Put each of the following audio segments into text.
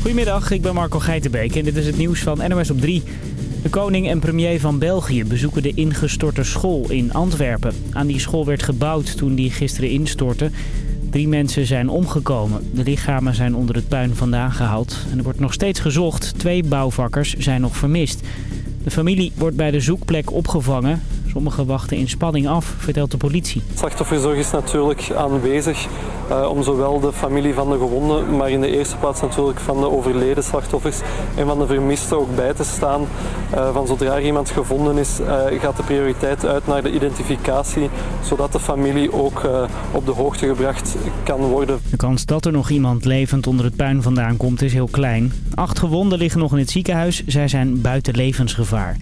Goedemiddag, ik ben Marco Geitenbeek en dit is het nieuws van NOS op 3. De koning en premier van België bezoeken de ingestorte school in Antwerpen. Aan die school werd gebouwd toen die gisteren instortte. Drie mensen zijn omgekomen. De lichamen zijn onder het puin vandaan gehaald. En er wordt nog steeds gezocht. Twee bouwvakkers zijn nog vermist. De familie wordt bij de zoekplek opgevangen. Sommigen wachten in spanning af, vertelt de politie. Slachtofferzorg is natuurlijk aanwezig uh, om zowel de familie van de gewonden, maar in de eerste plaats natuurlijk van de overleden slachtoffers en van de vermisten ook bij te staan. Uh, van zodra er iemand gevonden is, uh, gaat de prioriteit uit naar de identificatie, zodat de familie ook op de hoogte gebracht kan worden. De kans dat er nog iemand levend onder het puin vandaan komt is heel klein. Acht gewonden liggen nog in het ziekenhuis. Zij zijn buiten levensgevaar.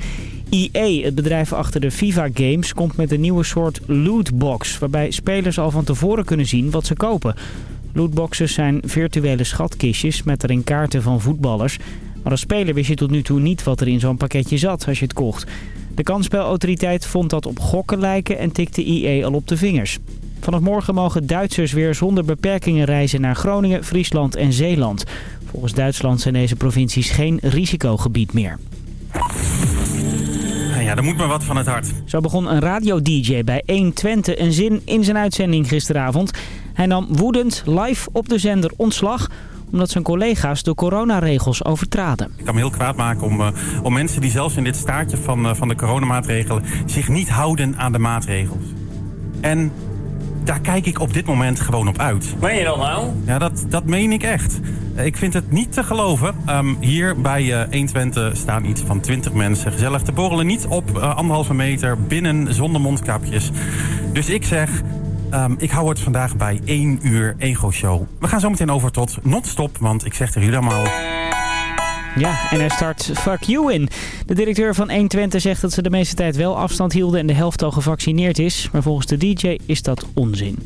EA, het bedrijf achter de FIFA Games, komt met een nieuwe soort lootbox... waarbij spelers al van tevoren kunnen zien wat ze kopen. Lootboxes zijn virtuele schatkistjes met erin kaarten van voetballers. Maar als speler wist je tot nu toe niet wat er in zo'n pakketje zat als je het kocht. De kansspelautoriteit vond dat op gokken lijken en tikte EA al op de vingers. Vanaf morgen mogen Duitsers weer zonder beperkingen reizen naar Groningen, Friesland en Zeeland. Volgens Duitsland zijn deze provincies geen risicogebied meer ja, er moet maar wat van het hart. Zo begon een radio-dj bij 120 een zin in zijn uitzending gisteravond. Hij nam woedend live op de zender ontslag omdat zijn collega's de coronaregels overtraden. Ik kan me heel kwaad maken om, uh, om mensen die zelfs in dit staartje van, uh, van de coronamaatregelen... zich niet houden aan de maatregels. En daar kijk ik op dit moment gewoon op uit. Meen je dat nou? Ja, dat, dat meen ik echt. Ik vind het niet te geloven. Um, hier bij uh, 120 staan iets van 20 mensen gezellig te borrelen. Niet op uh, anderhalve meter, binnen, zonder mondkapjes. Dus ik zeg, um, ik hou het vandaag bij 1 uur ego-show. We gaan zo meteen over tot non-stop, want ik zeg tegen jullie allemaal... Ja, en hij start Fuck You in. De directeur van 120 zegt dat ze de meeste tijd wel afstand hielden en de helft al gevaccineerd is. Maar volgens de DJ is dat onzin.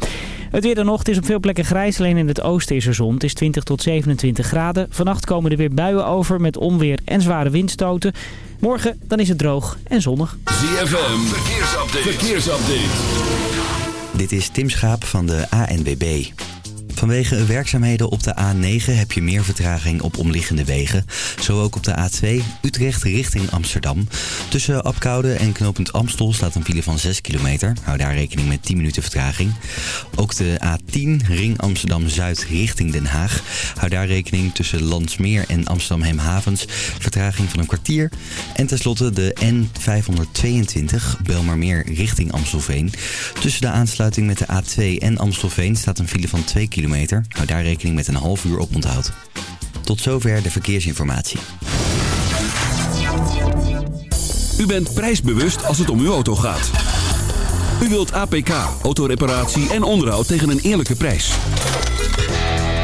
Het weer dan nog. Het is op veel plekken grijs. Alleen in het oosten is er zon. Het is 20 tot 27 graden. Vannacht komen er weer buien over met onweer en zware windstoten. Morgen dan is het droog en zonnig. ZFM, verkeersupdate. verkeersupdate. Dit is Tim Schaap van de ANWB. Vanwege werkzaamheden op de A9 heb je meer vertraging op omliggende wegen. Zo ook op de A2 Utrecht richting Amsterdam. Tussen Apkoude en knooppunt Amstel staat een file van 6 kilometer. Hou daar rekening met 10 minuten vertraging. Ook de A10 Ring Amsterdam-Zuid richting Den Haag. Hou daar rekening tussen Landsmeer en Amsterdam-Heemhavens. Vertraging van een kwartier. En tenslotte de N522 Belmarmeer richting Amstelveen. Tussen de aansluiting met de A2 en Amstelveen staat een file van 2 kilometer kilometer. Hou daar rekening met een half uur op onthoud. Tot zover de verkeersinformatie. U bent prijsbewust als het om uw auto gaat. U wilt APK, autoreparatie en onderhoud tegen een eerlijke prijs.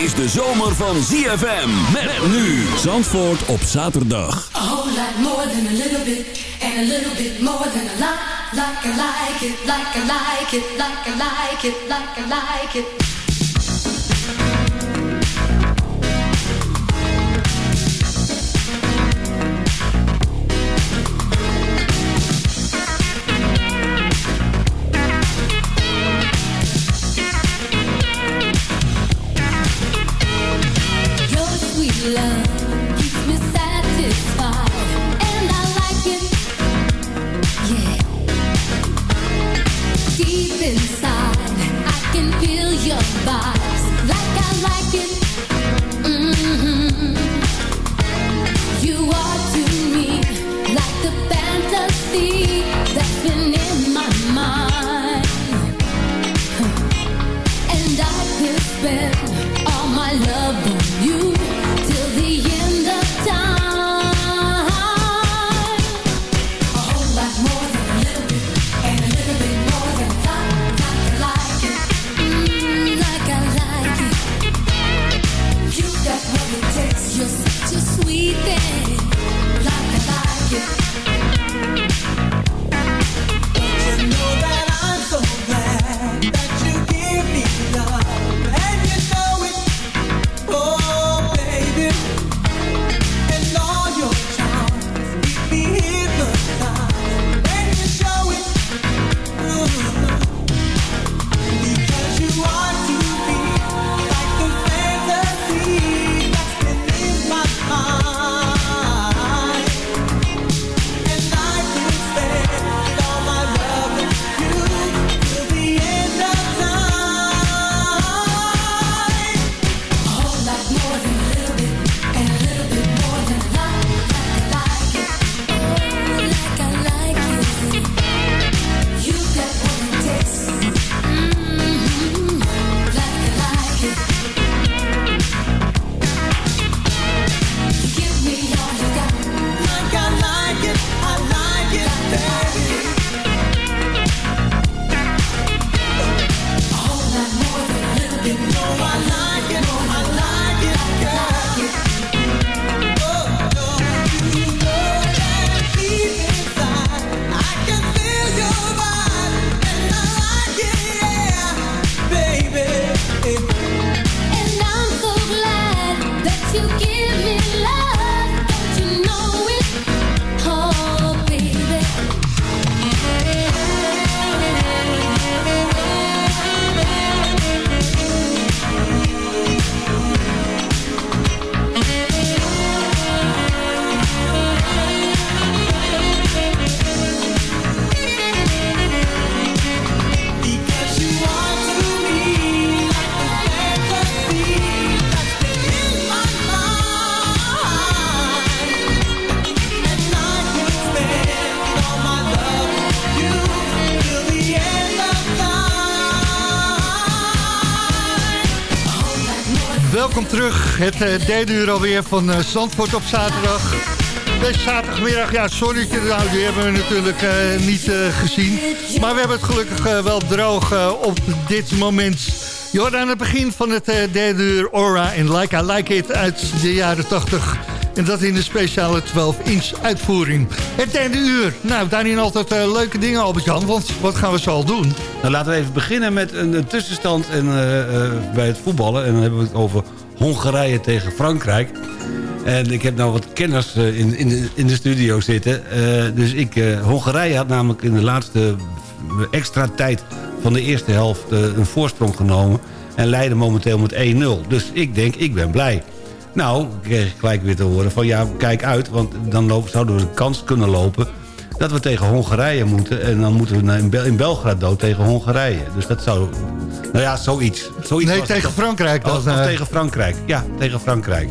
Is de zomer van ZFM. Met nu. Zandvoort op zaterdag. A whole lot more than a little bit, and a little bit more than a lot. Like I like it, like I like it, like I like it, like I like it. Terug, het eh, derde uur alweer van eh, Zandvoort op zaterdag. Deze zaterdagmiddag, ja, zonnetje, nou, die hebben we natuurlijk eh, niet gezien. Maar we hebben het gelukkig wel droog op dit moment. Je aan het begin van het derde uur Aura en Like I Like It uit de jaren 80. En dat in de speciale 12-inch uitvoering. Het derde uur, nou, daarin altijd leuke dingen, Albert-Jan. Want wat gaan we zo al doen? Nou, laten we even beginnen met een, tussenstand en, bij het voetballen. En dan hebben we het over Hongarije tegen Frankrijk. En ik heb nou wat kenners eh, in, in, de, in de studio zitten. Eh, dus ik, eh, Hongarije had namelijk in de laatste extra tijd van de eerste helft een voorsprong genomen. En leidde momenteel met 1-0. Dus ik denk, ik ben blij. Nou, kreeg ik gelijk weer te horen van ja, kijk uit. Want dan zouden we de kans kunnen lopen dat we tegen Hongarije moeten. En dan moeten we in, Bel in Belgrado tegen Hongarije. Dus dat zou... Nou ja, zoiets. zoiets Nee, tegen. Frankrijk dan. Of, of eh. tegen Frankrijk. Ja, tegen Frankrijk.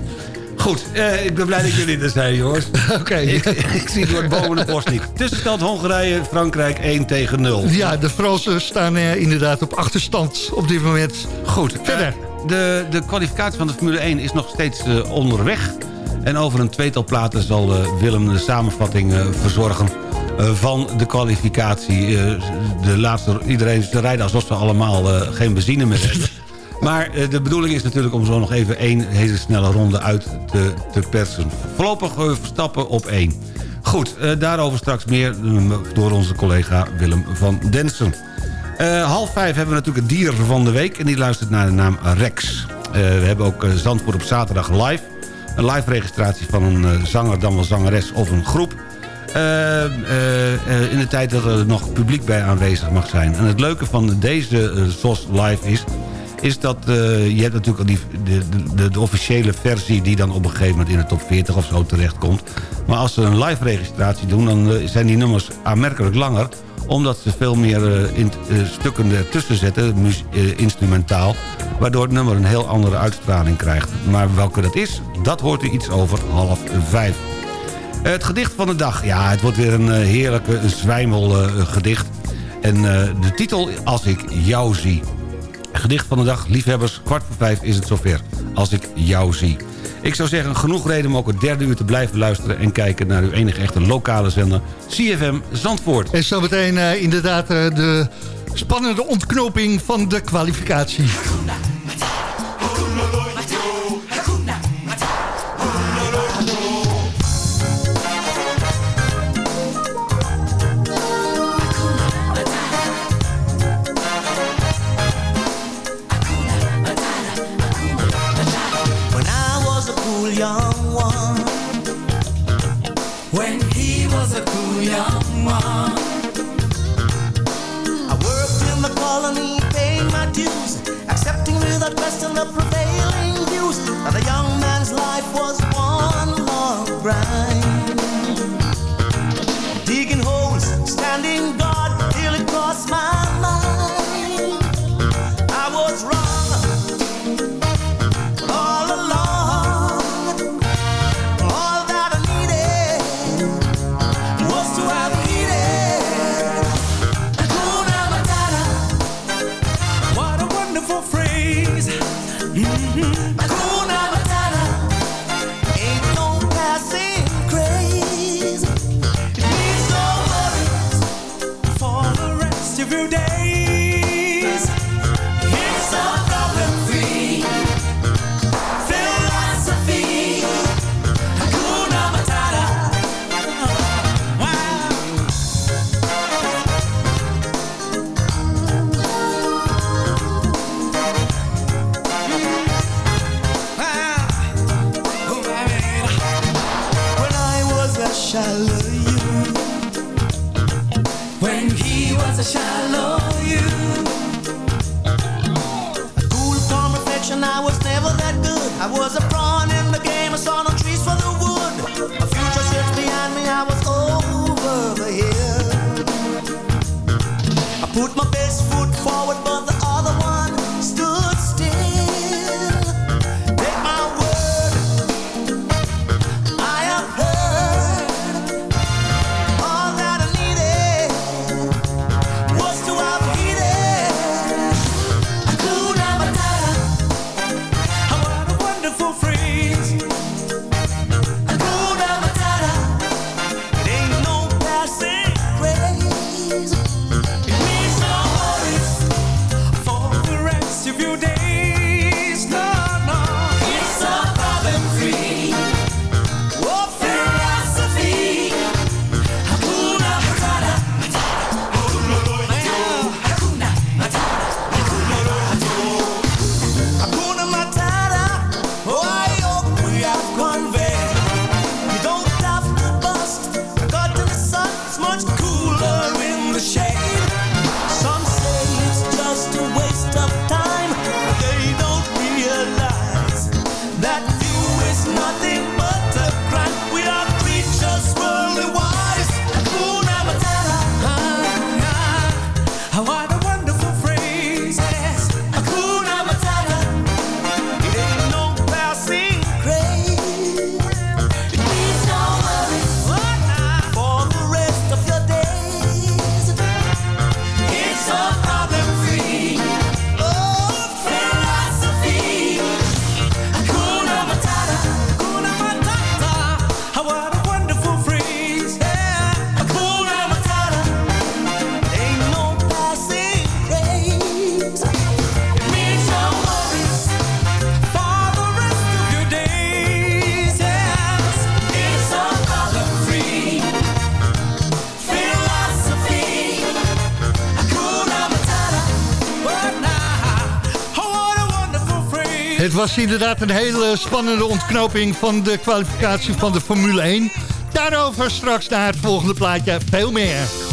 Goed, eh, ik ben blij dat jullie er zijn, jongens. Oké. ik, ik zie door het boven de borst niet. Tussenstand Hongarije, Frankrijk 1 tegen 0. Ja, de Fransen staan eh, inderdaad op achterstand op dit moment. Goed. Verder. eh, de, de kwalificatie van de Formule 1 is nog steeds onderweg. En over een tweetal platen zal eh, Willem de samenvatting eh, verzorgen eh, van de kwalificatie. De laatste, iedereen ze rijden alsof ze allemaal geen benzine meer hebben. Maar de bedoeling is natuurlijk om zo nog even één hele snelle ronde uit te, te persen. Voorlopig Verstappen op één. Goed, daarover straks meer door onze collega Willem van Densen. Half vijf hebben we natuurlijk het dier van de week... en die luistert naar de naam Rex. We hebben ook Zandvoort op zaterdag live. Een live registratie van een eh, zanger, dan wel zangeres of een groep. Eh, eh, in de tijd dat er nog publiek bij aanwezig mag zijn. En het leuke van deze SOS live is... is dat je hebt natuurlijk al die, de, de, de officiële versie... die dan op een gegeven moment in de top 40 of zo terechtkomt. Maar als ze een live registratie doen... dan zijn die nummers aanmerkelijk langer omdat ze veel meer eh, in, eh, stukken ertussen zetten, eh, instrumentaal. Waardoor het nummer een heel andere uitstraling krijgt. Maar welke dat is, dat hoort u iets over half vijf. Het gedicht van de dag. Ja, het wordt weer een heerlijke zwijmelgedicht. en de titel Als ik jou zie. Gedicht van de dag, liefhebbers, kwart voor vijf is het zover. Als ik jou zie. Ik zou zeggen, genoeg reden om ook het derde uur te blijven luisteren... en kijken naar uw enige echte lokale zender, CFM Zandvoort. En zometeen uh, inderdaad eh, de spannende ontknoping van de kwalificatie. I worked in the colony, paying my dues, accepting without question the prevailing views that a young man's life was one long grind. Digging holes, standing guard was inderdaad een hele spannende ontknoping van de kwalificatie van de Formule 1. Daarover straks naar het volgende plaatje veel meer.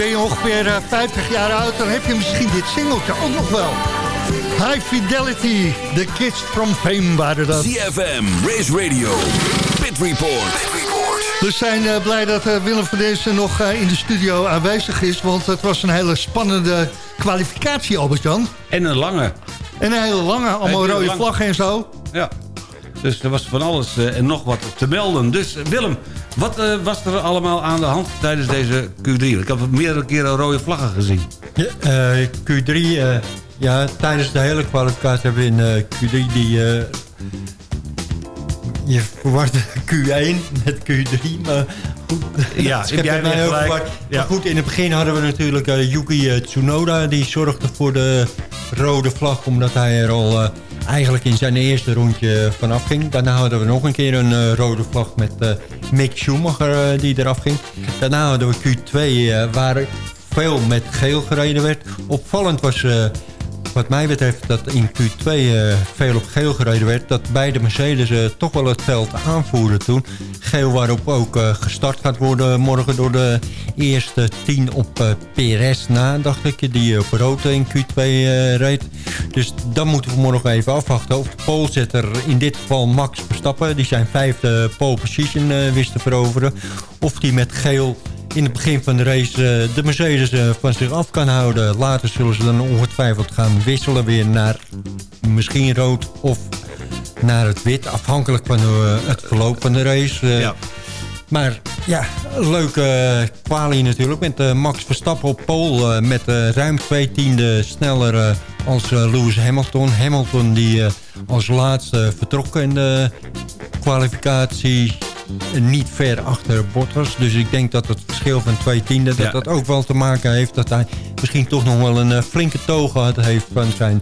Ben je ongeveer eh, 50 jaar oud, dan heb je misschien dit singeltje ook nog wel. High Fidelity, The Kids from Fame waren dat. ZFM, Race Radio, Pit Report. We zijn eh, blij dat eh, Willem van Dezen nog eh, in de studio aanwezig is. Want het was een hele spannende kwalificatie, Albert-Jan. En een lange. En een hele lange, allemaal Hele rode lange. vlaggen en zo. Ja. Dus er was van alles eh, en nog wat te melden. Dus eh, Willem, wat eh, was er allemaal aan de hand tijdens deze Q3? Ik heb meerdere keren rode vlaggen gezien. Ja, eh, Q3, eh, ja, tijdens de hele kwalificatie hebben we in eh, Q3 die... je verwart Q1 met Q3, maar goed. Ja, dat heb jij het mij ook gelijk. Ja. Goed, in het begin hadden we natuurlijk Yuki Tsunoda. Die zorgde voor de rode vlag, omdat hij er al eigenlijk in zijn eerste rondje vanaf ging. Daarna hadden we nog een keer een eh, rode vlag met eh, Mick Schumacher eh, die eraf ging. Daarna hadden we Q2, eh, waar veel met geel gereden werd. Opvallend was... wat mij betreft dat in Q2 eh, veel op geel gereden werd... dat beide Mercedes eh, toch wel het veld aanvoerden toen. Geel waarop ook eh, gestart gaat worden morgen door de eerste 10 op PRS na, dacht ik. Die op rood in Q2 eh, reed. Dus dan moeten we morgen even afwachten. Of de polezetter, in dit geval Max Verstappen... die zijn vijfde pole position wist te veroveren. Of die met geel in het begin van de race eh, de Mercedes eh, van zich af kan houden. Later zullen ze dan ongetwijfeld gaan wisselen weer naar misschien rood of naar het wit. Afhankelijk van eh, het verloop van de race. Ja. Maar ja, leuke kwalie natuurlijk. Met Max Verstappen op pole. met ruim twee tiende sneller als Lewis Hamilton. Hamilton die als laatste vertrok in de kwalificatie. Niet ver achter Bottas. Dus ik denk dat het verschil van twee tiende... dat Ja. dat ook wel te maken heeft... dat hij misschien toch nog wel een eh, flinke toog gehad heeft van zijn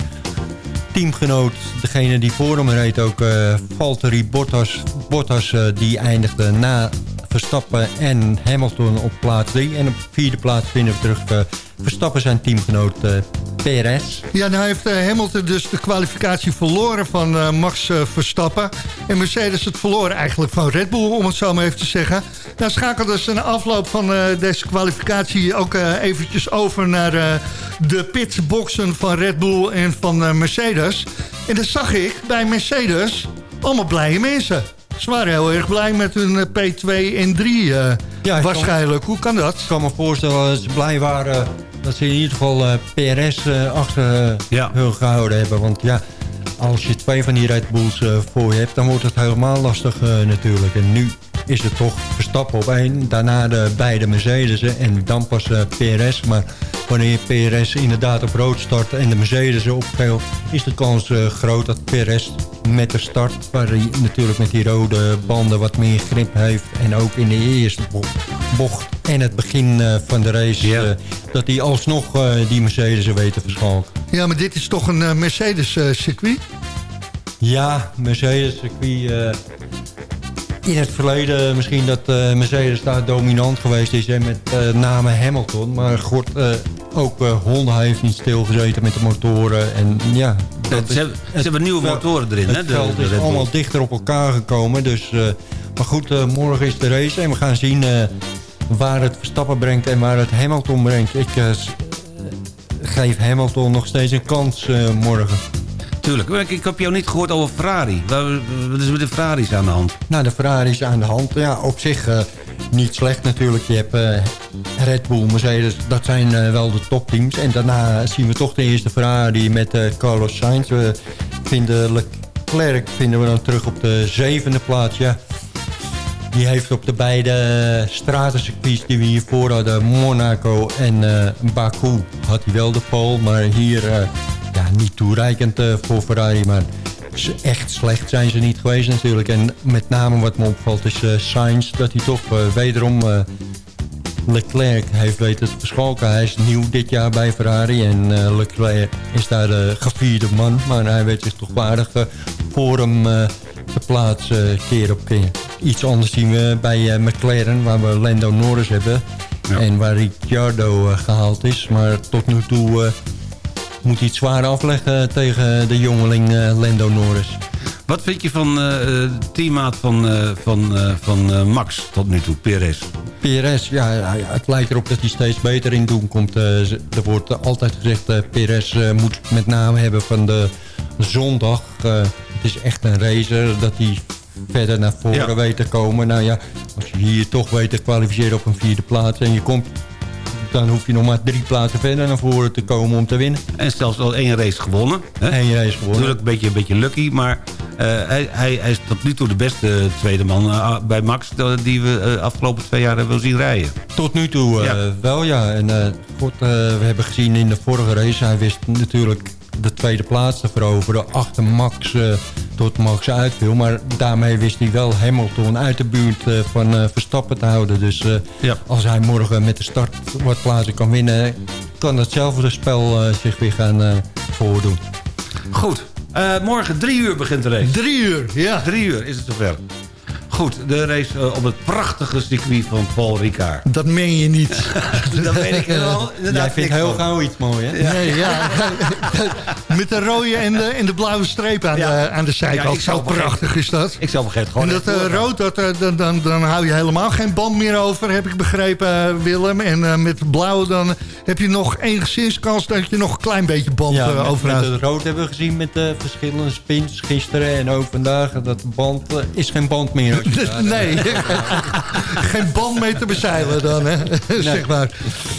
teamgenoot, degene die voor hem reed ook, eh Valtteri Bottas, Bottas eh, die eindigde na Verstappen en Hamilton op plaats 3. En op vierde plaats vinden we terug Verstappen zijn teamgenoot Perez. Ja, nou heeft eh, Hamilton dus de kwalificatie verloren van eh, Max eh, Verstappen. En Mercedes het verloren eigenlijk van Red Bull, om het zo maar even te zeggen. Nou schakelde ze na afloop van deze kwalificatie ook eventjes over naar de pitboxen van Red Bull en van Mercedes. En dat zag ik bij Mercedes allemaal blije mensen. Ze waren heel erg blij met hun eh, P2 en 3 eh, Ja, ik kan- waarschijnlijk. Hoe kan dat? Ik kan me voorstellen dat ze blij waren dat ze in ieder geval eh, PRS eh, achter eh, Ja. hun gehouden hebben. Want ja, als je twee van die Red Bulls voor je hebt, dan wordt het helemaal lastig natuurlijk. En nu is het toch Verstappen op één, daarna de beide Mercedes en dan pas eh, PRS. Maar wanneer PRS inderdaad op rood start en de Mercedes op geel, is de kans eh, groot dat PRS met de start, waar hij natuurlijk met die rode banden wat meer grip heeft en ook in de eerste bo- bocht en het begin eh, van de race, dat hij alsnog die Mercedes weet te verschalken. Ja, maar dit is toch een Mercedes-circuit? Ja, Mercedes circuit. eh, in het verleden misschien dat eh, Mercedes daar dominant geweest is hè, met eh name Hamilton. Maar god, eh, ook Honda heeft niet stilgezeten met de motoren. En ja, dat Ze hebben, ze hebben nieuwe motoren erin, hè? Het de- veld de is allemaal dichter op elkaar gekomen. Dus, maar goed, morgen is de race en we gaan zien waar het Verstappen brengt en waar het Hamilton brengt. Ik geef Hamilton nog steeds een kans morgen. Tuurlijk. Ik, ik heb jou niet gehoord over Ferrari. Wat is met de Ferraris aan de hand? Nou, de Ferrari is aan de hand. Ja, op zich eh, niet slecht natuurlijk. Je hebt eh, Red Bull, Mercedes, dat zijn eh, wel de topteams. En daarna zien we toch de eerste Ferrari met Carlos Sainz. We vinden Leclerc vinden we dan terug op de zevende plaats. Ja, die heeft op de beide stratencircuits die we hiervoor hadden, Monaco en Baku, had hij wel de pole. Maar hier ja, niet toereikend eh, voor Ferrari, maar echt slecht zijn ze niet geweest natuurlijk. En met name wat me opvalt is eh Sainz, dat hij toch eh, wederom Leclerc heeft weten te verschalken. Hij is nieuw dit jaar bij Ferrari en Leclerc is daar de gevierde man. Maar hij weet zich toch waardig voor hem te plaatsen keer op keer. Iets anders zien we bij McLaren, waar we Lando Norris hebben. Ja. En waar Ricciardo eh, gehaald is. Maar tot nu toe moet hij het zwaar afleggen tegen de jongeling eh, Lando Norris. Wat vind je van eh, de teammaat van, eh, van, eh, van eh, Max tot nu toe, Perez? PRS, ja, ja, het lijkt erop dat hij steeds beter in doen komt. Eh, er wordt altijd gezegd, eh PRS eh, moet met name hebben van de zondag. Eh, het is echt een racer, dat hij verder naar voren Ja. weet te komen. Nou ja, als je hier toch weet te kwalificeren op een vierde plaats... en je komt, dan hoef je nog maar drie plaatsen verder naar voren te komen om te winnen. En zelfs al één race gewonnen. Hè? Eén race gewonnen. Natuurlijk een beetje, een beetje lucky, maar eh, hij, hij, hij is tot nu toe de beste tweede man eh, bij Max... eh, die we de afgelopen twee jaar hebben zien rijden. Tot nu toe Ja. wel, ja. En we hebben gezien in de vorige race... hij wist natuurlijk de tweede plaats te veroveren... achter Max tot Max uitviel. Maar daarmee wist hij wel Hamilton uit de buurt eh, van eh, Verstappen te houden. Dus eh, Ja. als hij morgen met de start wat plaatsen kan winnen... kan hetzelfde spel zich weer gaan eh, voordoen. Goed, eh, morgen drie uur begint de race. Drie uur, ja. Drie uur is het zover. Goed, de race eh, op het prachtige circuit van Paul Ricard. Dat meen je niet. Dat weet ik wel. Jij vindt heel gauw iets mooi, hè? Nee, ja. Met de rode en de, en de blauwe streep aan, Ja. de, aan de Ja, zijkant. ik zou Zo prachtig is dat. Ik zou een gegeven En dat gewoon eh, rood, dat, eh, dan, dan, dan hou je helemaal geen band meer over, heb ik begrepen, Willem. En eh, met blauw dan heb je nog enigszins kans dat je nog een klein beetje band Ja, eh, met, overhoudt. het rood hebben we gezien met de verschillende spins gisteren en ook vandaag. Dat band is geen band meer. daar, Nee, geen band mee te bezeilen dan, hè? zeg maar.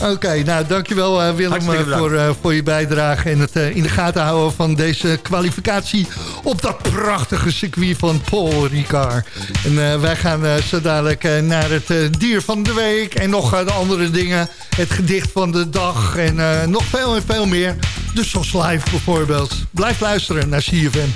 Oké, nou dankjewel eh, Willem eh, voor, eh, voor je bijdrage... en het in de gaten houden van deze kwalificatie... op dat prachtige circuit van Paul Ricard. En wij gaan zo dadelijk naar het dier van de week... en nog de andere dingen, het gedicht van de dag... en nog veel en veel meer. De SOS Live bijvoorbeeld. Blijf luisteren naar CFM.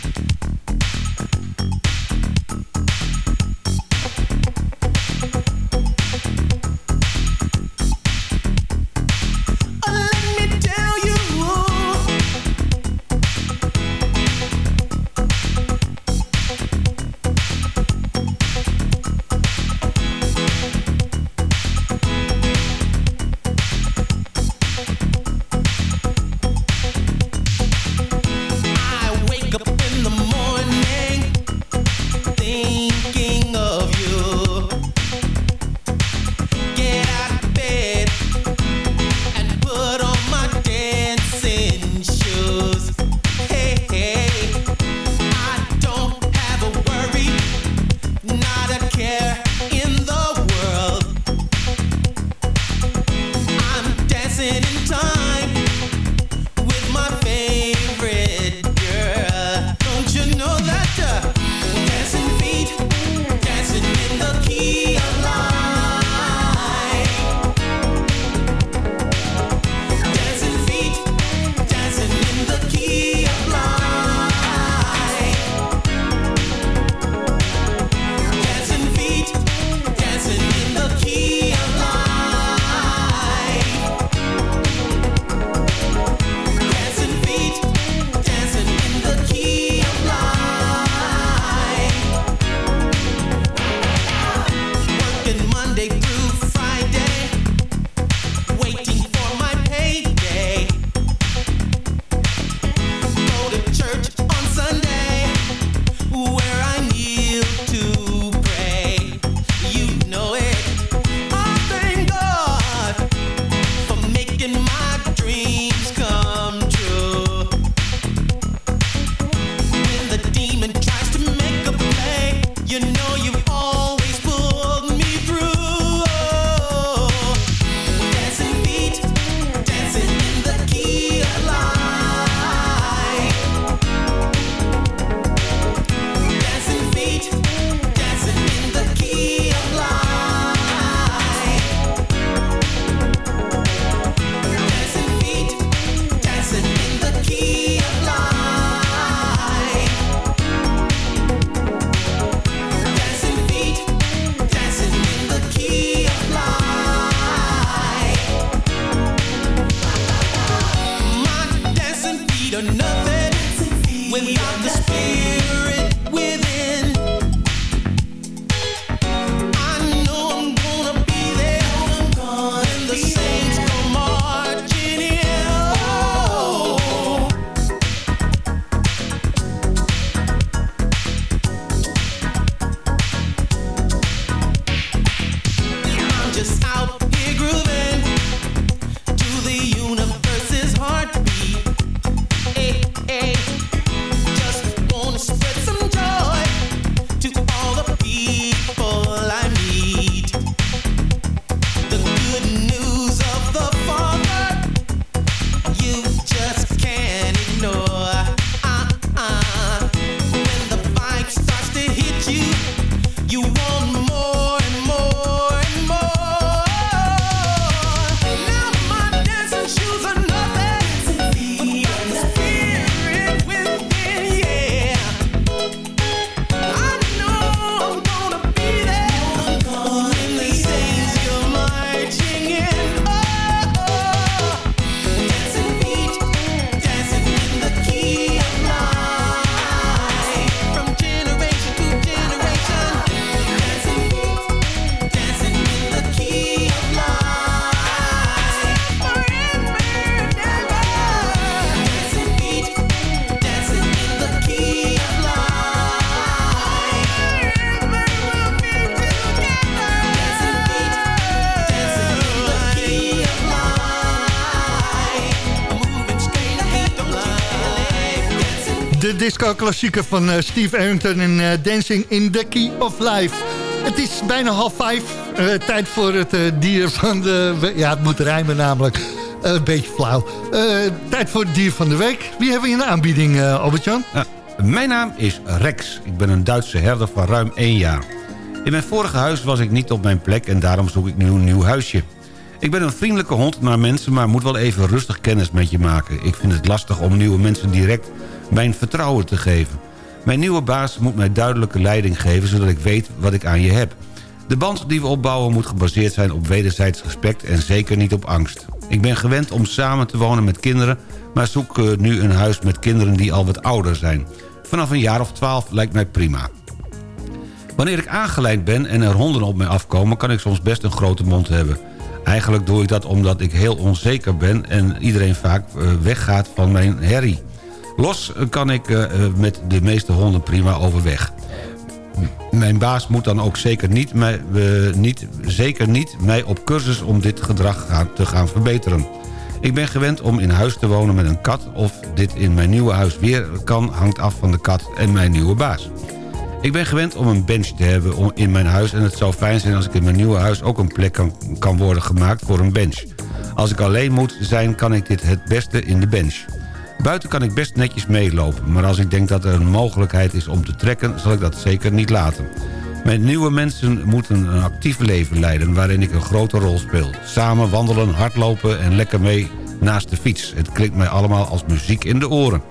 Disco-klassieker van eh, Steve Arrington en eh, Dancing in the Key of Life. Het is bijna half vijf. Eh, tijd voor het dier van de... Ja, het moet rijmen namelijk. Een beetje flauw. Tijd voor het dier van de week. Wie hebben we in de aanbieding, Albert-Jan? Ja, mijn naam is Rex. Ik ben een Duitse herder van ruim één jaar. In mijn vorige huis was ik niet op mijn plek en daarom zoek ik nu een nieuw huisje. Ik ben een vriendelijke hond naar mensen, maar moet wel even rustig kennis met je maken. Ik vind het lastig om nieuwe mensen direct mijn vertrouwen te geven. Mijn nieuwe baas moet mij duidelijke leiding geven, zodat ik weet wat ik aan je heb. De band die we opbouwen moet gebaseerd zijn op wederzijds respect en zeker niet op angst. Ik ben gewend om samen te wonen met kinderen, maar zoek eh, nu een huis met kinderen die al wat ouder zijn. Vanaf een jaar of twaalf lijkt mij prima. Wanneer ik aangeleid ben en er honden op mij afkomen... kan ik soms best een grote mond hebben. Eigenlijk doe ik dat omdat ik heel onzeker ben... en iedereen vaak eh, weggaat van mijn herrie. Los kan ik eh, eh, met de meeste honden prima overweg. Mijn baas moet dan ook zeker niet, mij, eh, niet, zeker niet mij op cursus om dit gedrag te gaan verbeteren. Ik ben gewend om in huis te wonen met een kat. Of dit in mijn nieuwe huis weer kan, hangt af van de kat en mijn nieuwe baas. Ik ben gewend om een bench te hebben in mijn huis... en het zou fijn zijn als ik in mijn nieuwe huis ook een plek kan, kan worden gemaakt voor een bench. Als ik alleen moet zijn, kan ik dit het beste in de bench. Buiten kan ik best netjes meelopen... maar als ik denk dat er een mogelijkheid is om te trekken... zal ik dat zeker niet laten. Mijn nieuwe mensen moeten een actief leven leiden... waarin ik een grote rol speel. Samen wandelen, hardlopen en lekker mee naast de fiets. Het klinkt mij allemaal als muziek in de oren.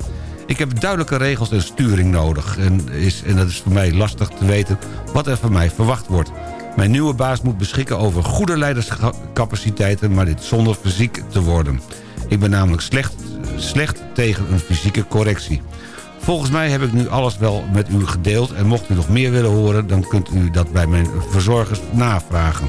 Ik heb duidelijke regels en sturing nodig. En, is, en dat is voor mij lastig te weten wat er van mij verwacht wordt. Mijn nieuwe baas moet beschikken over goede leiderscapaciteiten... maar dit zonder fysiek te worden. Ik ben namelijk slecht, slecht tegen een fysieke correctie. Volgens mij heb ik nu alles wel met u gedeeld... en mocht u nog meer willen horen... dan kunt u dat bij mijn verzorgers navragen.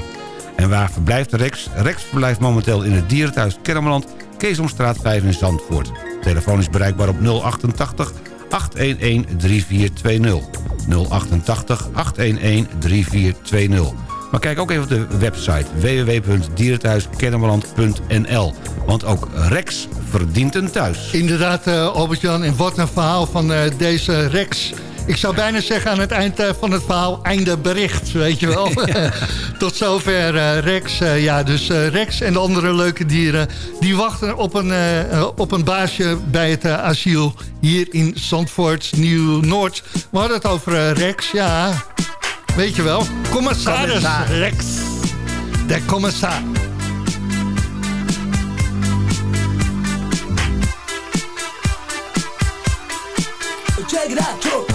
En waar verblijft Rex? Rex verblijft momenteel in het dierenthuis Kennemerland... Keesomstraat 5 in Zandvoort. Telefoon is bereikbaar op 088 811 3420. 088 811 3420. Maar kijk ook even op de website www.dierenthuiskennemerland.nl. Want ook Rex verdient een thuis. Inderdaad, eh, Albert-Jan. En wat een verhaal van eh, deze Rex. Ik zou bijna zeggen aan het eind eh, van het verhaal... einde bericht, weet je wel. Tot zover Rex. Ja, dus Rex en de andere leuke dieren... die wachten op een, op een baasje bij het asiel... hier in Zandvoort, Nieuw-Noord. We hadden het over Rex, ja. Weet je wel. Commissaris Commissaris. Rex. De commissaris. Check it out,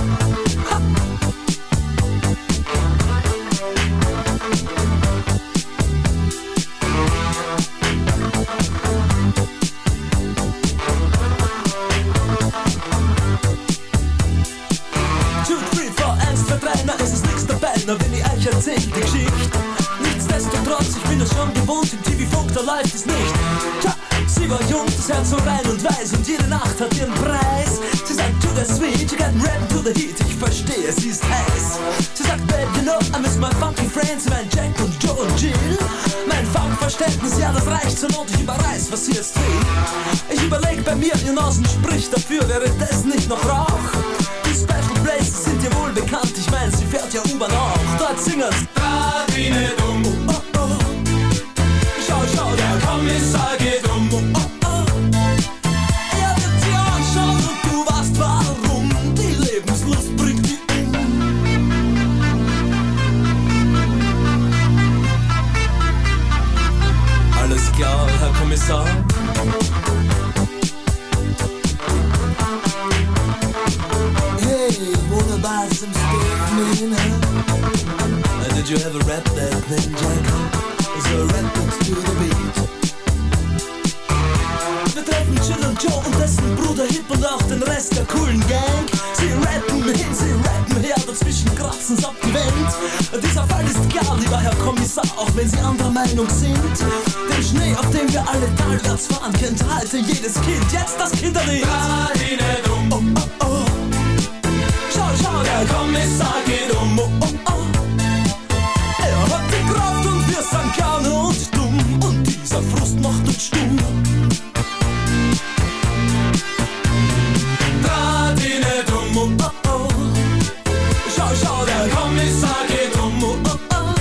wenn ich euch erzähl die Geschichte. Nichtsdestotrotz, ich bin es schon gewohnt, im TV-Funk, da läuft es nicht. Tja, sie war jung, das Herz so rein und weiß und jede Nacht hat ihren Preis. Sie sagt, to the sweet, you got rap to the heat, ich verstehe, sie ist heiß. Sie sagt, babe, you know, I miss my funky friends, mein Jack und Joe und Jill. Mein Funkverständnis, ja, das reicht zur Not, ich überreiß, was sie jetzt will. Ich überleg bei mir, ihr Nasen spricht dafür, wäre das nicht noch Rauch? Ja U-Bahn auch. Dort did you ever rap that thing, Jack? So rap it to the beat. Wir treffen Jill und Joe und dessen Bruder Hip und auch den Rest der coolen Gang. Sie rappen hin, sie rappen her, dazwischen kratzen's ab die Wand. Dieser Fall ist klar, lieber Herr Kommissar, auch wenn Sie anderer Meinung sind. Den Schnee, auf dem wir alle talwärts fahren, kennt heute jedes Kind. Jetzt das Kinderlied. Oh, oh, oh. Schau, schau, der Kommissar geht um. Oh, oh, gerne und dumm und dieser Frust macht uns stumm. Radine dumm, oh oh oh. Schau, schau, der Kommissar geht um, oh oh oh.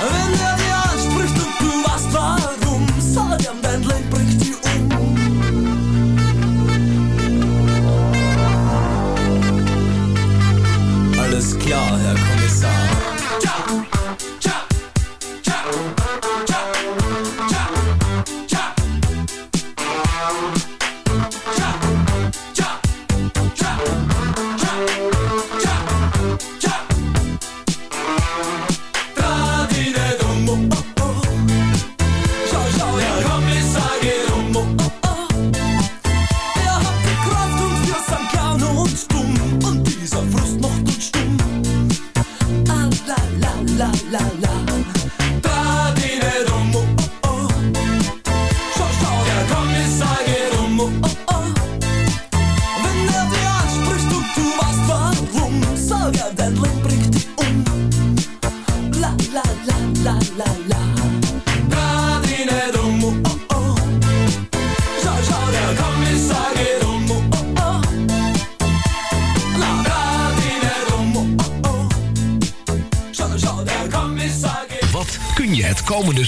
Wenn er dir anspricht und du weißt warum, sag ihm, dein Leben bringt dich um. Alles klar, Herr Kommissar. Ciao, ciao.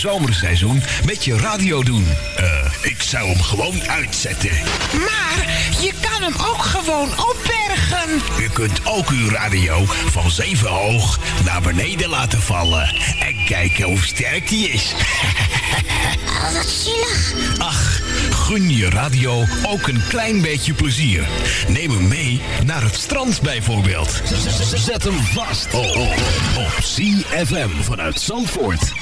Zomerseizoen met je radio doen? Eh, ik zou hem gewoon uitzetten. Maar je kan hem ook gewoon opbergen. U kunt ook uw radio van zeven hoog naar beneden laten vallen. En kijken hoe sterk die is. Oh, wat zielig. Ach, gun je radio ook een klein beetje plezier. Neem hem mee naar het strand bijvoorbeeld. Zet hem vast op, op, op CFM vanuit Zandvoort.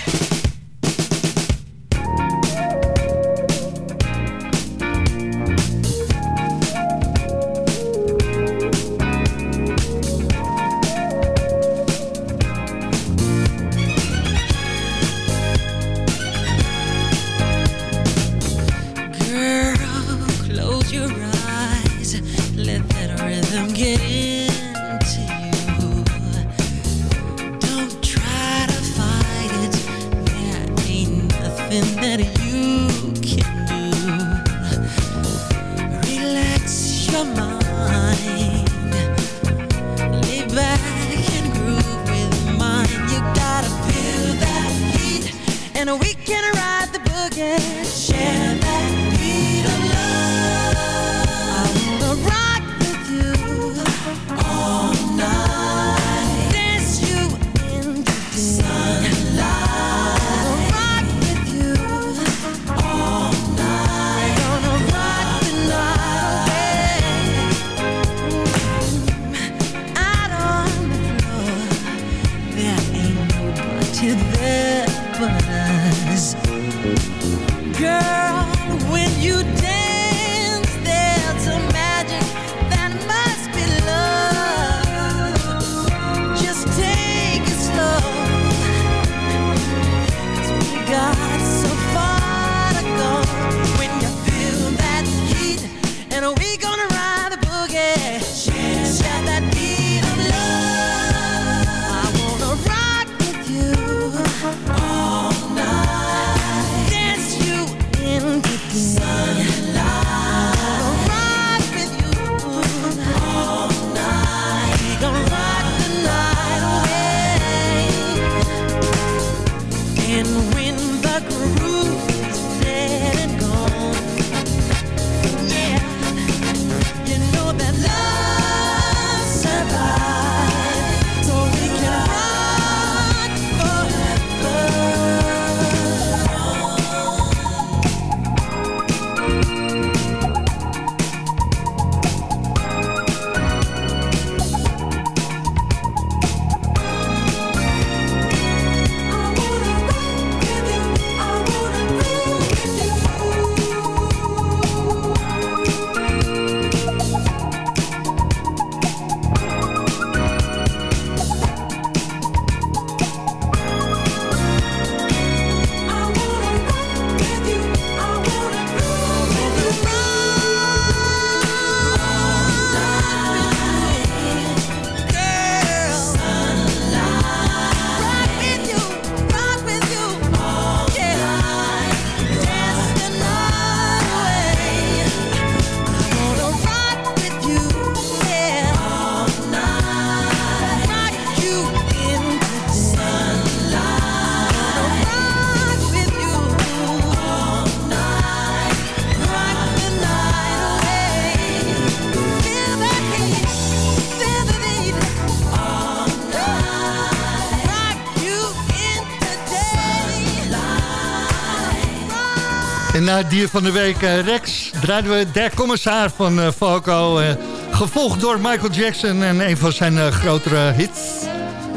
Na het dier van de week eh, Rex draaiden we Der Commissaar van eh Falco. eh, gevolgd door Michael Jackson en een van zijn grotere hits.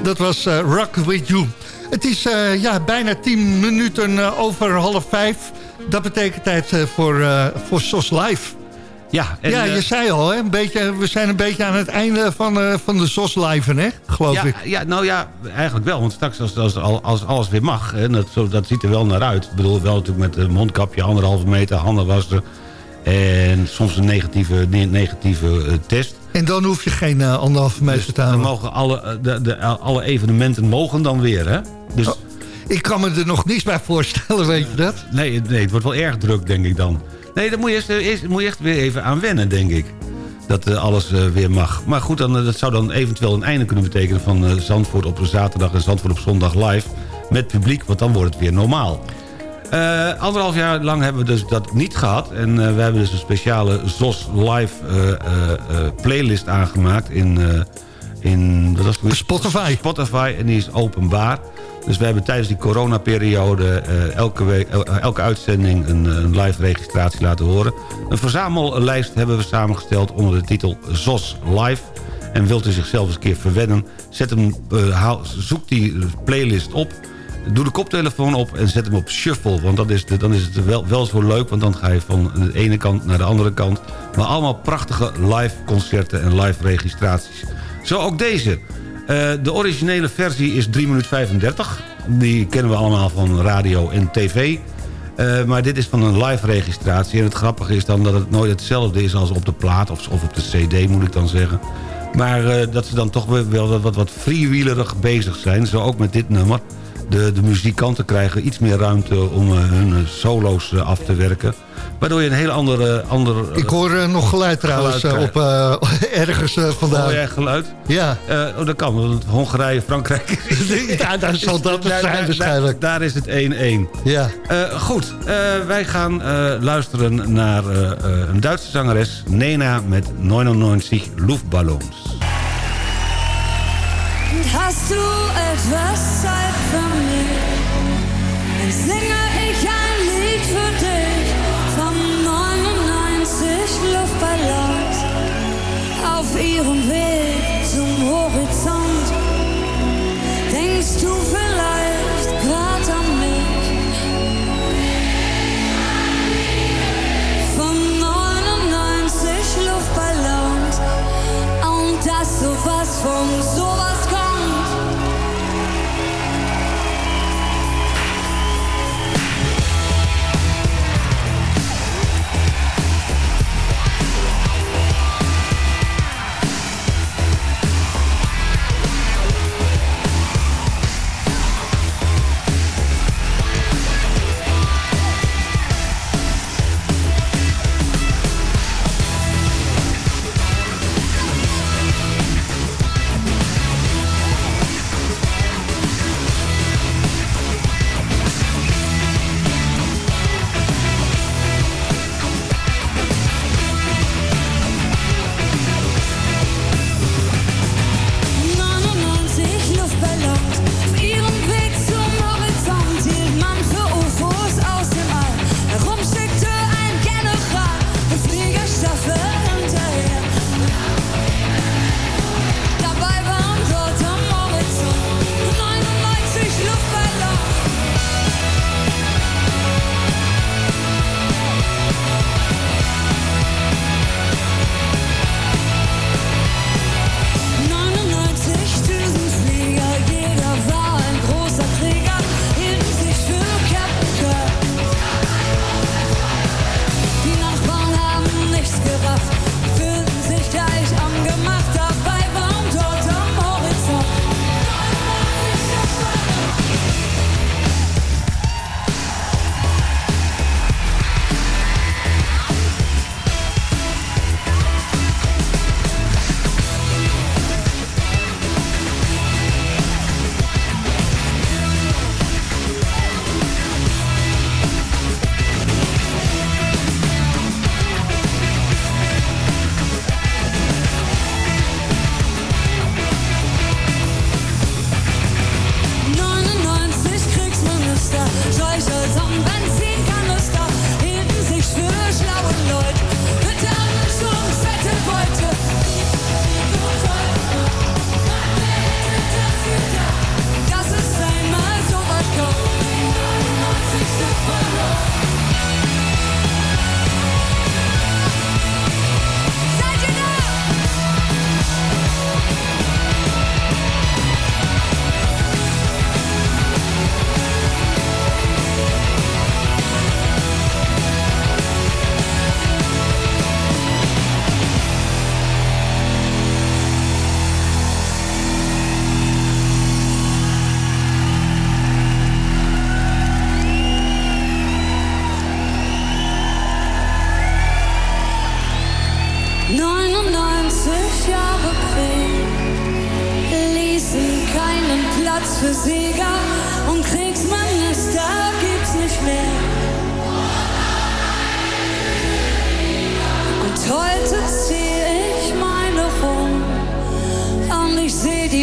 Dat was Rock With You. Het is ja, bijna 10 minuten over half vijf. Dat betekent tijd voor, eh, voor SOS Live. Ja, en, ja, je zei al, hè, een beetje, we zijn een beetje aan het einde van, van de SOS Live, hè, geloof ja, ik. Ja, nou ja, eigenlijk wel. Want straks als, als, als alles weer mag, hè, dat, zo, dat ziet er wel naar uit. Ik bedoel, wel natuurlijk met een mondkapje, anderhalve meter, handen wassen. En soms een negatieve, ne- negatieve eh, test. En dan hoef je geen eh, anderhalve meter te Dan houden. mogen alle, eh, de, de, alle evenementen mogen dan weer, hè? Dus, Ik kan me er nog niets bij voorstellen, weet je dat? nee, nee, het wordt wel erg druk, denk ik dan. Nee, daar moet je, eerst, eerst, moet je echt weer even aan wennen, denk ik. Dat eh, alles eh, weer mag. Maar goed, dan, eh, dat zou dan eventueel een einde kunnen betekenen... van Zandvoort op zaterdag en Zandvoort op zondag live... met publiek, want dan wordt het weer normaal. Anderhalf jaar lang hebben we dus dat niet gehad. En we hebben dus een speciale ZOS Live playlist aangemaakt in, in wat was het? Spotify. Spotify en die is openbaar. Dus we hebben tijdens die coronaperiode eh, elke, el- elke uitzending een, een live registratie laten horen. Een verzamellijst hebben we samengesteld onder de titel ZOS Live. En wilt u zichzelf eens een keer verwennen, zet hem, eh, zoek die playlist op... Doe de koptelefoon op en zet hem op shuffle. Want dat is dan is het wel, wel zo leuk. Want dan ga je van de ene kant naar de andere kant. Maar allemaal prachtige live concerten en live registraties. Zo ook deze. Eh, de originele versie is 3 minuten 35. Die kennen we allemaal van radio en tv. Eh, maar dit is van een live registratie. En het grappige is dan dat het nooit hetzelfde is als op de plaat. Of, of op de cd moet ik dan zeggen. Maar eh, dat ze dan toch wel wat, wat, freewheelerig bezig zijn. Zo ook met dit nummer. De, de muzikanten krijgen iets meer ruimte om hun solo's af te werken. Waardoor je een heel andere... andere Ik hoor eh, nog geluid trouwens Geluid eh, op, eh, ergens eh, vandaan. Hoor jij geluid? Ja. Eh, oh, dat kan, want Hongarije, Frankrijk... ja, daar zal dat zijn daar- waarschijnlijk. Daar, daar is het 1-1. Ja. Eh, goed, eh, wij gaan eh, luisteren naar eh, eh, een Duitse zangeres... Nena met 99 Luftballons. Hast du etwas Zeit für mich? Dann singe ich ein Lied für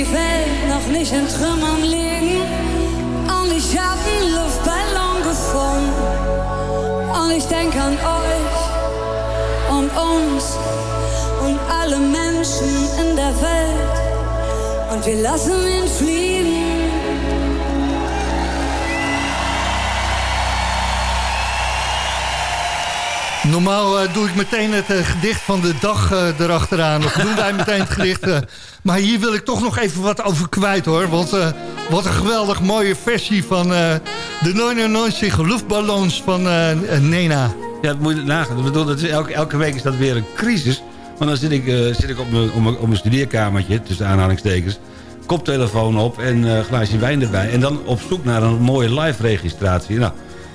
die Welt noch nicht in Trümmern liegen. Und ich hab einen Luftballon gefunden. Und ich denk an euch und uns und alle Menschen in der Welt. Und wir lassen ihn fliegen. Normaal eh, doe ik meteen het eh, gedicht van de dag eh, erachteraan. Of doen wij meteen het gedicht. maar hier wil ik toch nog even wat over kwijt hoor. Want wat een geweldig mooie versie van de 99 luchtballons van Nena. Ja, dat moet je nagaan. Dat elke, elke week is dat weer een crisis. Want dan zit ik, zit ik op mijn studeerkamertje, tussen aanhalingstekens... koptelefoon op en een glaasje wijn erbij. En dan op zoek naar een mooie live-registratie. Nou,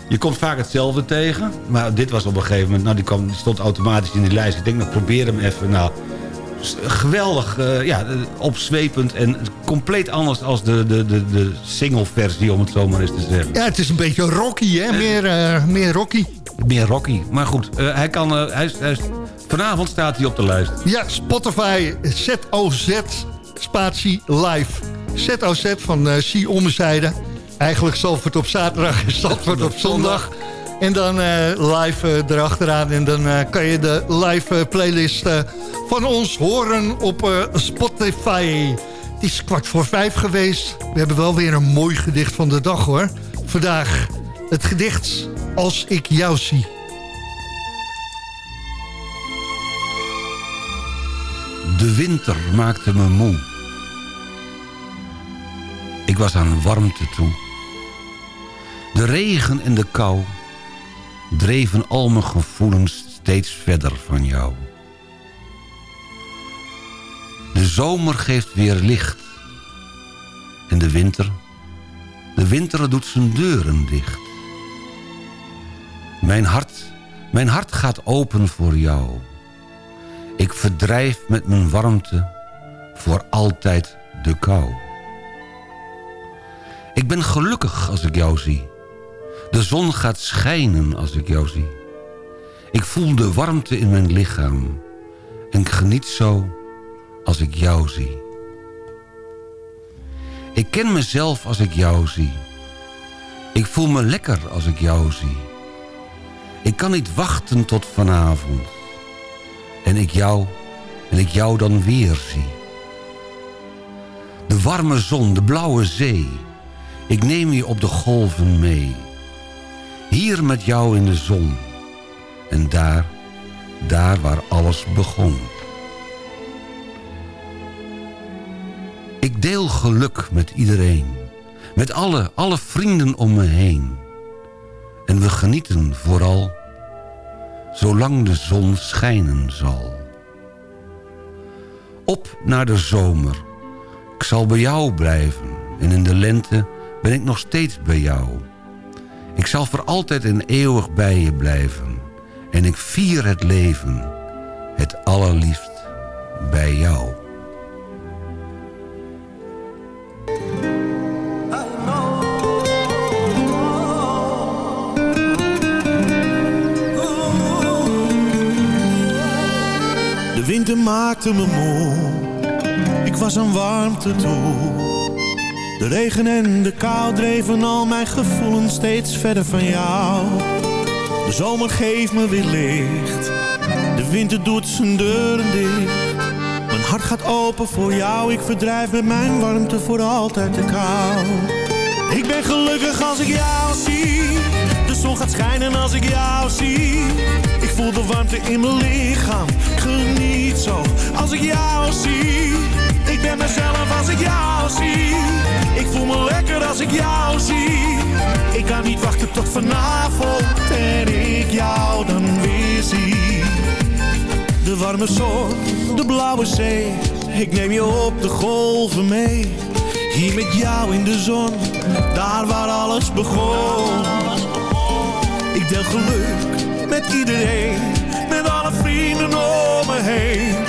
je komt vaak hetzelfde tegen. Maar dit was op een gegeven moment... Nou, die, kwam, die stond automatisch in die lijst. Ik denk, nou, probeer hem even. Nou, s- geweldig, eh, ja, eh, opzwepend en compleet anders als de, de, de, de single-versie, om het zo maar eens te zeggen. Ja, het is een beetje rocky hè. Meer, eh, meer rocky. Meer Rocky. Maar goed, eh, hij kan, eh, hij, hij vanavond staat hij op de lijst. Ja, Spotify ZOZ spatie live. ZOZ van uh, C Ommezijde. Eigenlijk Zalvoort op zaterdag en Zalvoort op zondag. En dan eh, live eh, erachteraan. En dan eh, kan je de live playlist van ons horen op Spotify. Het is kwart voor vijf geweest. We hebben wel weer een mooi gedicht van de dag hoor. Vandaag het gedicht Als ik jou zie. De winter maakte me moe. Ik was aan warmte toe. De regen en de kou dreven al mijn gevoelens steeds verder van jou. De zomer geeft weer licht. En de winter, de winter doet zijn deuren dicht. Mijn hart, mijn hart gaat open voor jou. Ik verdrijf met mijn warmte voor altijd de kou. Ik ben gelukkig als ik jou zie. De zon gaat schijnen als ik jou zie. Ik voel de warmte in mijn lichaam. En ik geniet zo als ik jou zie. Ik ken mezelf als ik jou zie. Ik voel me lekker als ik jou zie. Ik kan niet wachten tot vanavond en ik jou, en ik jou dan weer zie. De warme zon, de blauwe zee, ik neem je op de golven mee. Hier met jou in de zon, en daar, daar waar alles begon. Ik deel geluk met iedereen, met alle, alle vrienden om me heen. En we genieten vooral zolang de zon schijnen zal. Op naar de zomer, ik zal bij jou blijven... en in de lente ben ik nog steeds bij jou. Ik zal voor altijd en eeuwig bij je blijven... en ik vier het leven, het allerliefst bij jou. De winter maakte me moe, ik was aan warmte toe. De regen en de kou dreven al mijn gevoelens steeds verder van jou. De zomer geeft me weer licht, de winter doet zijn deuren dicht. Mijn hart gaat open voor jou, ik verdrijf met mijn warmte voor altijd de kou. Ik ben gelukkig als ik jou zie, de zon gaat schijnen als ik jou zie. Ik voel de warmte in mijn lichaam, geniet zo als ik jou zie. Ik ben mezelf als ik jou zie. Ik voel me lekker als ik jou zie. Ik kan niet wachten tot vanavond en ik jou dan weer zie. De warme zon, de blauwe zee. Ik neem je op de golven mee. Hier met jou in de zon, daar waar alles begon. Ik deel geluk met iedereen, met alle vrienden om me heen.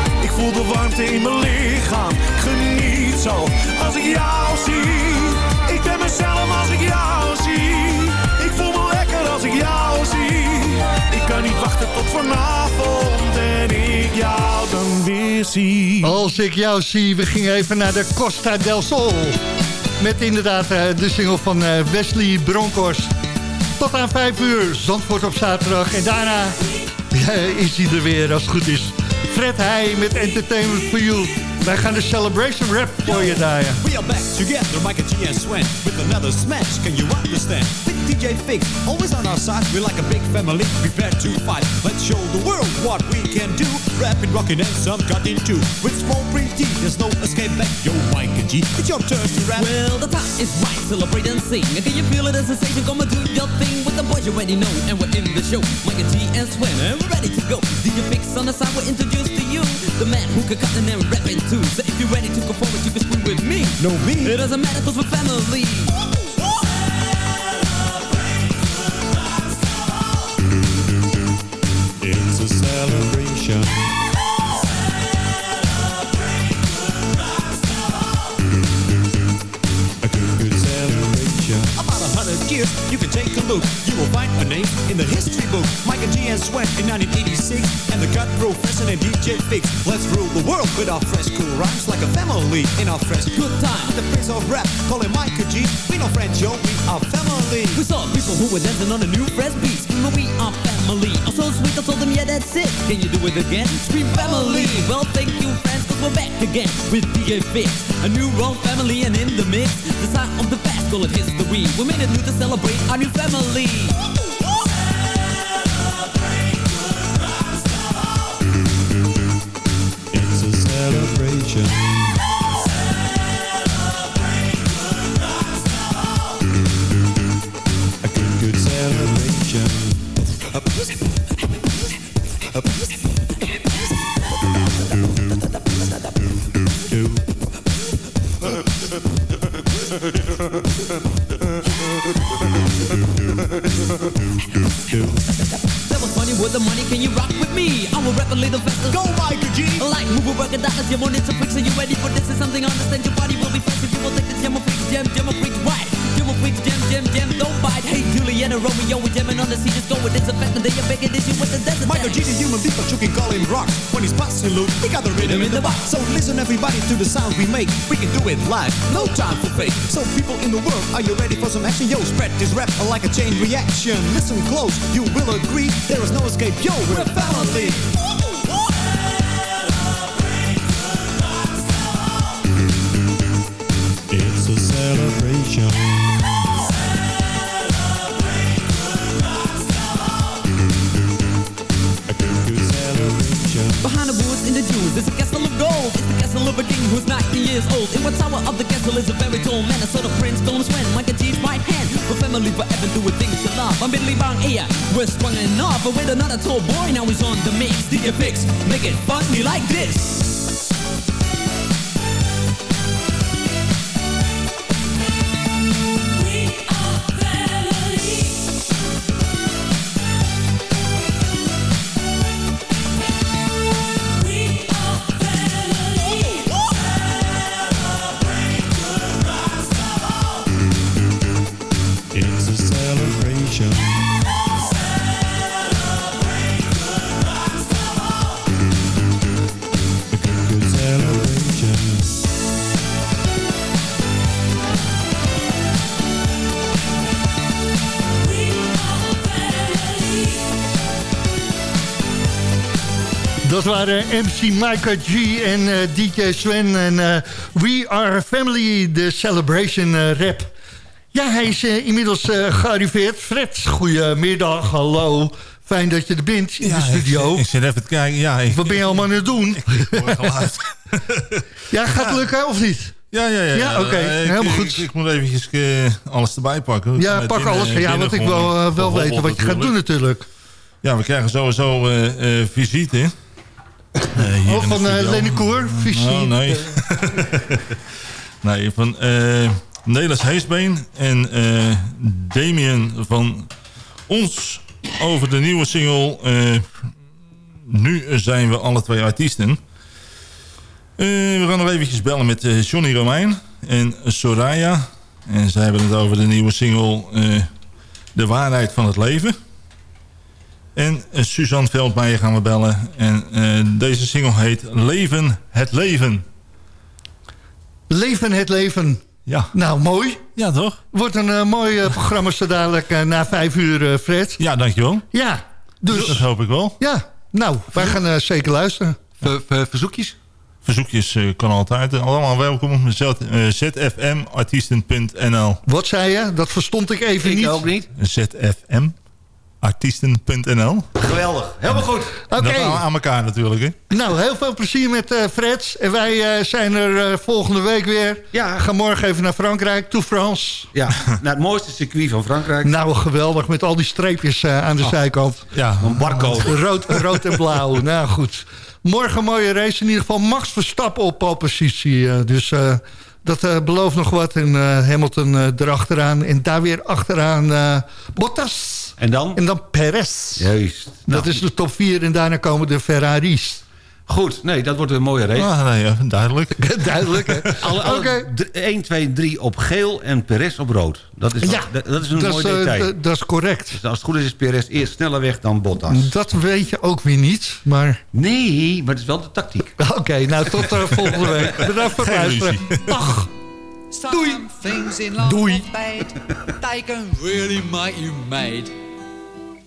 Voel de warmte in mijn lichaam. Geniet zo als ik jou zie. Ik ben mezelf als ik jou zie. Ik voel me lekker als ik jou zie. Ik kan niet wachten tot vanavond en ik jou dan weer zie. Als ik jou zie, we gingen even naar de Costa del Sol. Met inderdaad eh, de single van eh, Wesley Bronkhorst. Tot aan 5 uur, Zandvoort op zaterdag. En daarna is hij er weer, als het goed is. Fred Heij met Entertainment for You. Wij gaan de Celebration Rap voor je draaien. We are back together, Mike G and Swen, with another smash. Can you understand? With DJ Fix, always on our side. We're like a big family, prepared to fight. Let's show the world what we can do. Rapping, rocking, and some cutting too. With small pretty, there's no escape back. Yo, Mike G, it's your turn to rap. Well, the time is right, celebrate and sing. And can you feel it, a sensation? Come and do your thing with the boys you already know. And we're in the show, Mike G and Swen, and we're ready to go. DJ Fix on the side, we're introduced to you. The man who can cut and then rap it too. So if you're ready to go forward, you can scream with me. No, me. It doesn't matter, cause we're family. It's a celebration. Years, you can take a look. You will find a name in the history book. Mike and G and Sweat in 1986. And the cut professor and DJ Fix. Let's rule the world with our fresh cool rhymes like a family in our fresh good time. The prince of rap, call him Mike G. We no friends, yo, we are family. We saw people who were dancing on a new fresh beats. Screaming, we are family. I'm so sweet, I told them, yeah, that's it. Can you do it again? Scream family. Well, thank you, we're back again with DJ Fix. A new wrong family and in the mix. The sign of the past, call it history. We made it new to celebrate our new family. It's a celebration. I will rap a little faster. Go, Michael G! Like move a record dollars, jam on it to fix. Are you ready for this? Is something understand your body will be fast if you will take the jam freaks, jam, jam freaks, right? Jam freaks, jam, jam, jam, don't bite. Hey, Juliana, Romeo, we jamming sea, just go with this effect, and they are this you with the desert. Michael G, the human beat, but you can call him rock. When he's passing loot, he got the rhythm in the box. So listen everybody to the sound we make. We can do it live, no time for fake. So people in the world, are you ready for some action? Yo, spread this rap like a chain reaction. Listen close, you will agree. There is no escape, yo, we're family. The woods in the dunes, there's a castle of gold. It's the castle of a king who's 90 years old. In the tower of the castle is a very tall man, a sort of prince called Sven. Michael G's right hand. We're family forever, doing things you love. I'm Billy Bang here. We're strong enough, but with another tall boy, now he's on the mix. DJ Fix, make it funny like this. Waren MC Micah G en eh, DJ Sven en eh, We Are Family, de Celebration eh, rap. Ja, hij is inmiddels gearriveerd. Fred, goedemiddag, hallo. Fijn dat je er bent in de studio. Ik, ik zit even te kijken. Ja, ik, Wat ben je allemaal aan het doen? geluid. ja, gaat het lukken of niet? Ja, ja, ja. Ja, oké, ik- helemaal goed. Ik, ik moet eventjes alles erbij pakken. Ik Ja, pak binnen- alles. Ja, want ik wil wel Bijvoorbeeld weten wat je gaat doen natuurlijk. Ja, we krijgen sowieso eh, visite. Oh, de van studio. Lenny Koer. Oh, nee. nee, van Nelis Heesbeen en eh Damien van ons over de nieuwe single. eh, nu zijn we alle twee artiesten. Eh, we gaan nog eventjes bellen met Johnny Romein en Soraya. En zij hebben het over de nieuwe single De Waarheid van het Leven. En eh, Suzanne Veldmeijer gaan we bellen. En eh, deze single heet Leven het Leven. Leven het leven. Ja. Nou, mooi. Ja, toch? Wordt een eh, mooi programma zo dadelijk na vijf uur, Fred. Ja, dankjewel. Ja, dus... Dat hoop ik wel. Ja, nou, wij gaan zeker luisteren. verzoekjes? Verzoekjes eh, kan altijd. Allemaal welkom. Eh, zfmartiesten.nl Wat zei je? Dat verstond ik even niet. ook niet. zfmartiesten.nl Geweldig. Helemaal goed. Oké. Dat aan, aan elkaar natuurlijk. Hè? Nou, heel veel plezier met eh Fred. En wij eh, zijn er eh, volgende week weer. Ja. Gaan morgen even naar Frankrijk, to France. Ja, naar het mooiste circuit van Frankrijk. Nou, geweldig, met al die streepjes eh, aan de Oh. zijkant. Ja. Een barcode. Rood, rood en blauw. nou goed. Morgen een mooie race. In ieder geval Max Verstappen op oppositie. eh, dus eh, dat eh, belooft nog wat. En eh, Hamilton eh, erachteraan. En daar weer achteraan eh, Bottas. En dan? En dan Perez. Juist. Dat is de top 4 en daarna komen de Ferraris. Goed, nee, dat wordt een mooie race. Ah, nee, ja, duidelijk. Duidelijk, hè? Alle, alle Oké. d- 1, 2, 3 op geel en Perez op rood. Dat is, Ja, dat, dat is een dat mooi is, eh, detail. dat is correct. Dus als het goed is, is Perez eerst sneller weg dan Bottas. Dat weet je ook weer niet, maar... Nee, maar het is wel de tactiek. Oké, nou tot eh, volgende week. Bedankt voor het luisteren. Dag. Doei. in life Doei.